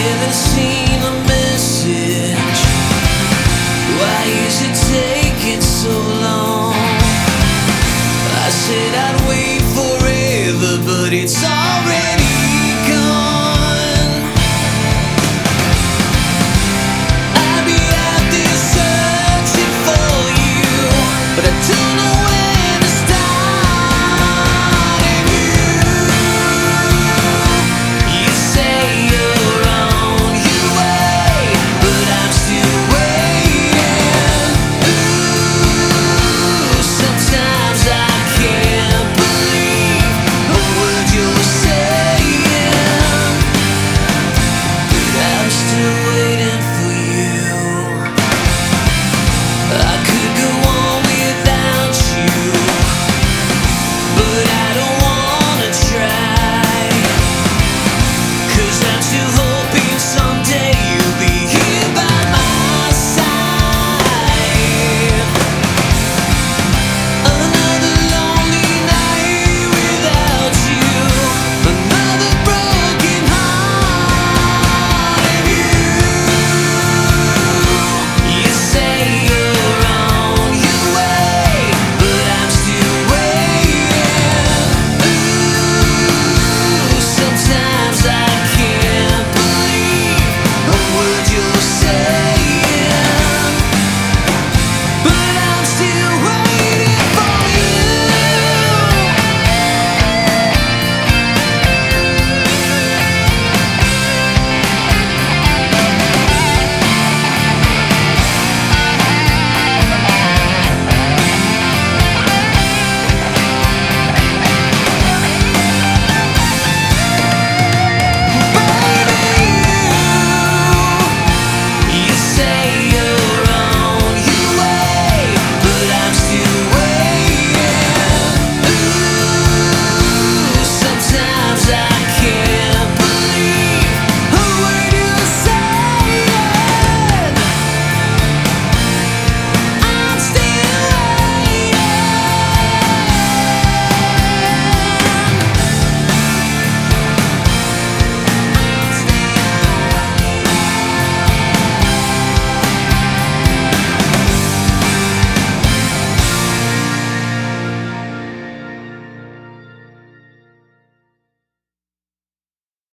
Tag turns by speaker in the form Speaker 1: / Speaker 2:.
Speaker 1: haven't seen the message. Why is it taking so long? I said I'd wait forever, but it's already.